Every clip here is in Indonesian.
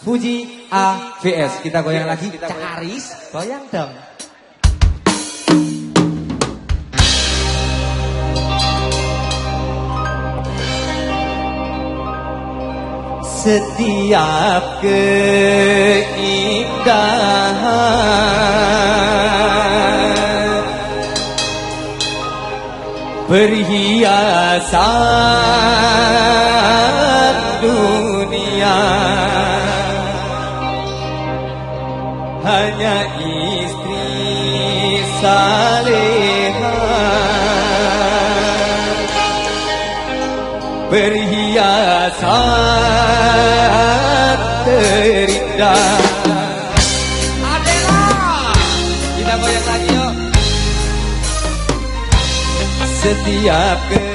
Fuji AVS. Kita goyang lagi. Caris, goyang dong. Setiap keindahan Perhiasan dunia hanya istri saleha Perhiasan terindah. Setiap ke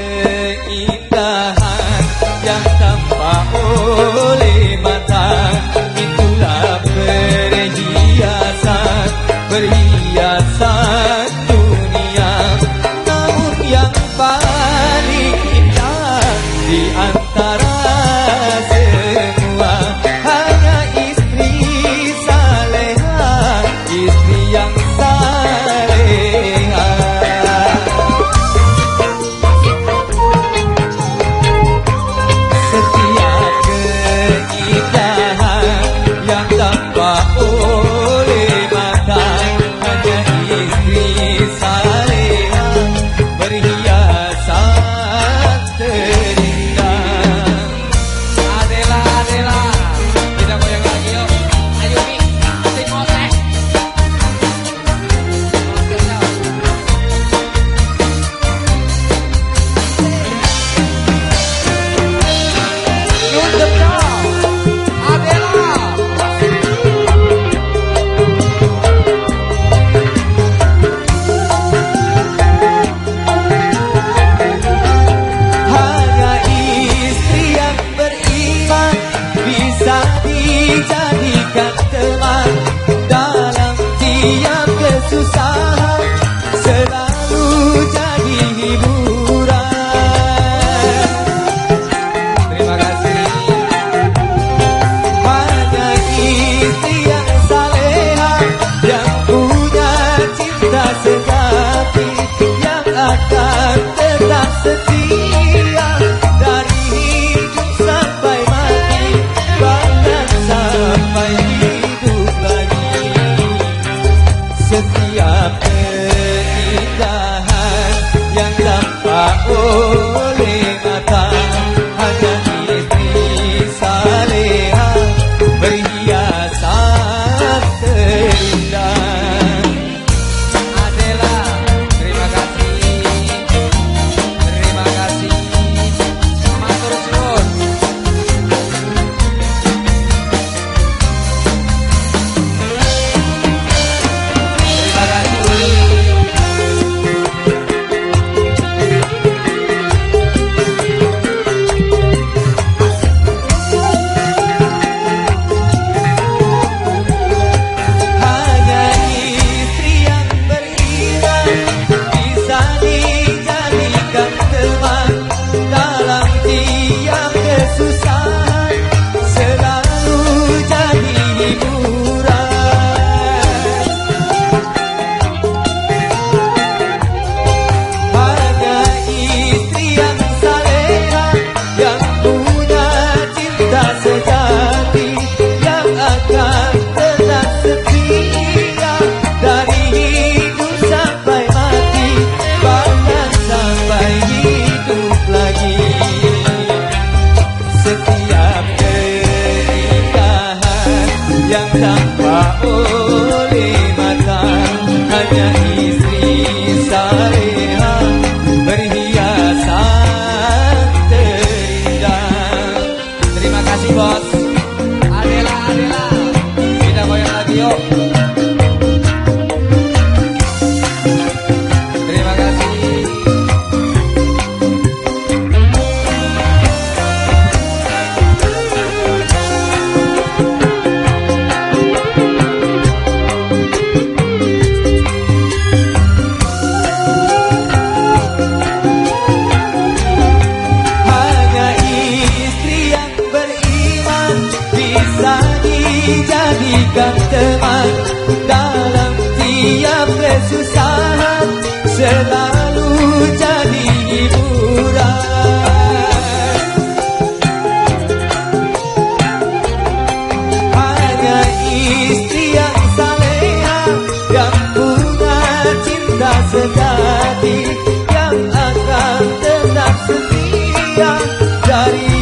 dari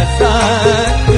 perasaan